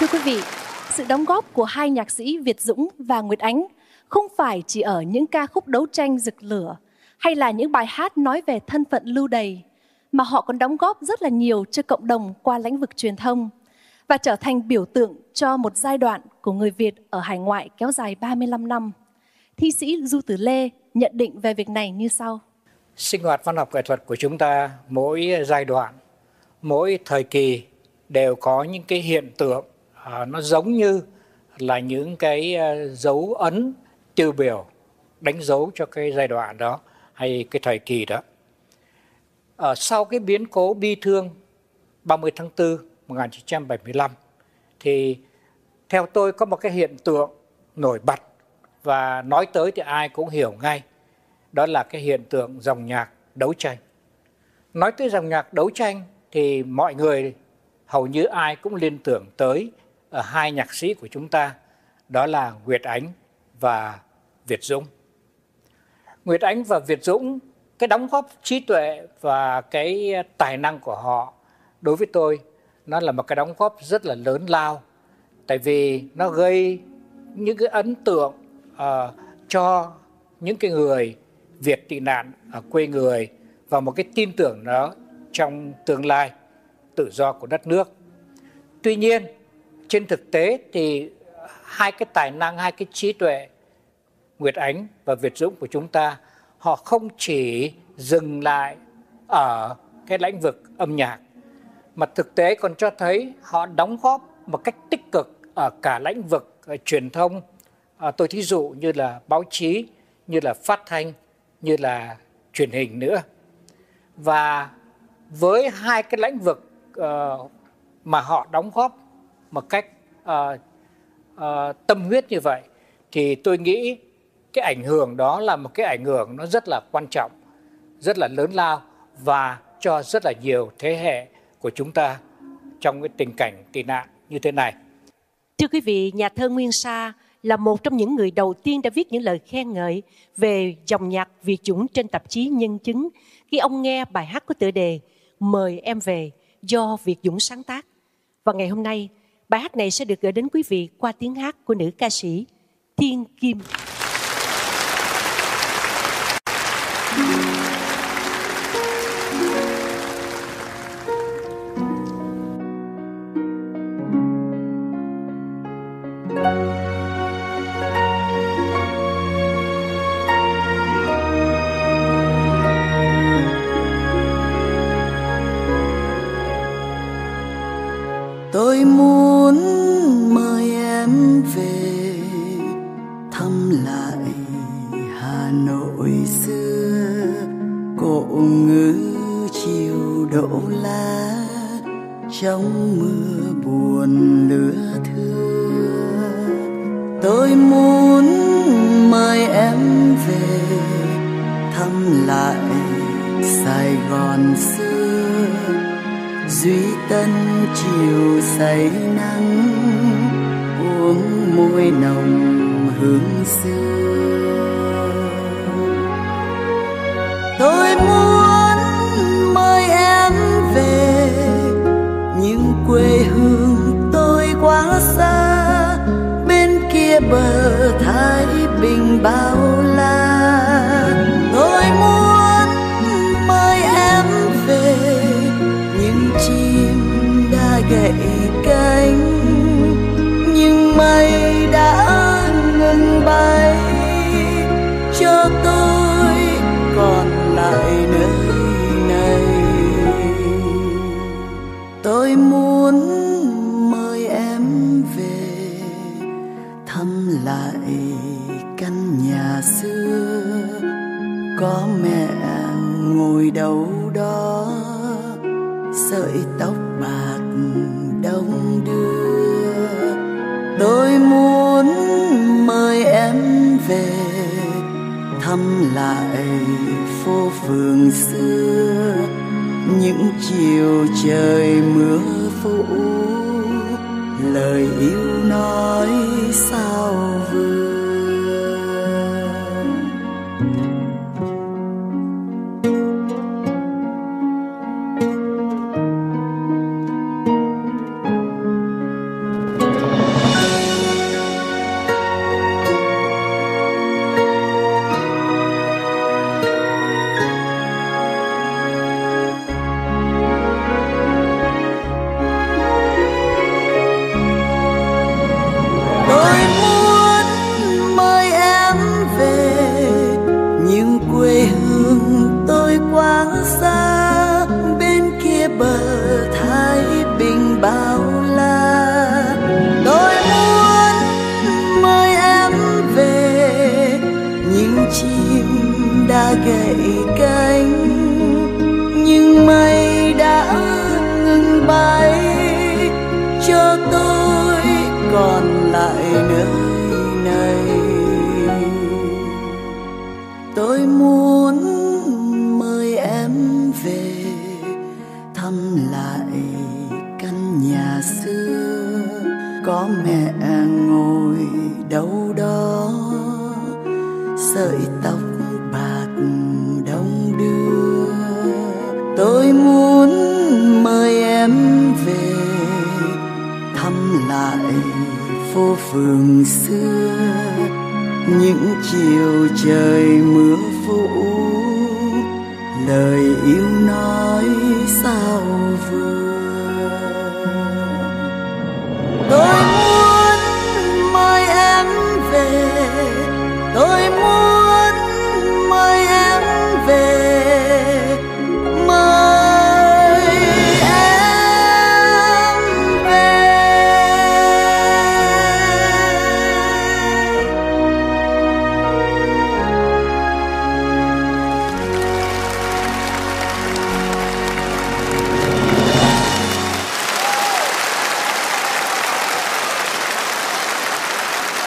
Thưa quý vị, sự đóng góp của hai nhạc sĩ Việt Dũng và Nguyệt Ánh không phải chỉ ở những ca khúc đấu tranh rực lửa hay là những bài hát nói về thân phận lưu đầy, mà họ còn đóng góp rất là nhiều cho cộng đồng qua lĩnh vực truyền thông và trở thành biểu tượng cho một giai đoạn của người Việt ở hải ngoại kéo dài 35 năm. Thi sĩ Du Tử Lê nhận định về việc này như sau. Sinh hoạt văn học nghệ thuật của chúng ta mỗi giai đoạn, mỗi thời kỳ đều có những cái hiện tượng à, nó giống như là những cái à, dấu ấn tiêu biểu đánh dấu cho cái giai đoạn đó hay cái thời kỳ đó. À, sau cái biến cố bi thương 30 tháng 4 1975 thì theo tôi có một cái hiện tượng nổi bật và nói tới thì ai cũng hiểu ngay đó là cái hiện tượng dòng nhạc đấu tranh nói tới dòng nhạc đấu tranh thì mọi người hầu như ai cũng liên tưởng tới hai nhạc sĩ của chúng ta đó là Nguyệt Ánh và Việt Dũng. Nguyệt Ánh và Việt Dũng cái đóng góp trí tuệ và cái tài năng của họ đối với tôi nó là một cái đóng góp rất là lớn lao tại vì nó gây những cái ấn tượng uh, cho những cái người Việt tị nạn ở quê người và một cái tin tưởng đó trong tương lai tự do của đất nước. Tuy nhiên, trên thực tế thì hai cái tài năng, hai cái trí tuệ Nguyệt Ánh và Việt Dũng của chúng ta họ không chỉ dừng lại ở cái lĩnh vực âm nhạc mà thực tế còn cho thấy họ đóng góp một cách tích cực ở cả lĩnh vực ờ, truyền thông. À, tôi thí dụ như là báo chí như là phát thanh như là truyền hình nữa. Và với hai cái lĩnh vực uh, mà họ đóng góp một cách uh, uh, tâm huyết như vậy thì tôi nghĩ cái ảnh hưởng đó là một cái ảnh hưởng nó rất là quan trọng rất là lớn lao và cho rất là nhiều thế hệ của chúng ta trong cái tình cảnh tị nạn như thế này. Thưa quý vị, nhà thơ Nguyên Sa là một trong những người đầu tiên đã viết những lời khen ngợi về dòng nhạc Việt Dũng trên tạp chí Nhân chứng khi ông nghe bài hát có tựa đề Mời em về do Việt Dũng sáng tác. Và ngày hôm nay, bài hát này sẽ được gửi đến quý vị qua tiếng hát của nữ ca sĩ Thiên Kim. hồi xưa cộ ngư chiều đậu lá trong mưa buồn lửa thưa. Tôi muốn mời em về, thăm lại sài gòn xưa. Duy tân chiều say nắng, uống môi nồng hương xưa. bờ thái bình bao la. Tôi muốn mời em về, những chim đã gậy cánh. Nhưng mây đã ngừng bay, cho tôi đâu đó, sợi tóc bạc đông đưa. Tôi muốn mời em về thăm lại phố phường xưa. Những chiều trời mưa phủ lời yêu nói sao vừa còn lại nơi này. Tôi muốn mời em về thăm lại căn nhà xưa. Có mẹ ngồi đâu đó, sợi tóc bạc đông đưa. Tôi muốn phố phường xưa những chiều trời mưa phủ lời yêu nói sao vừa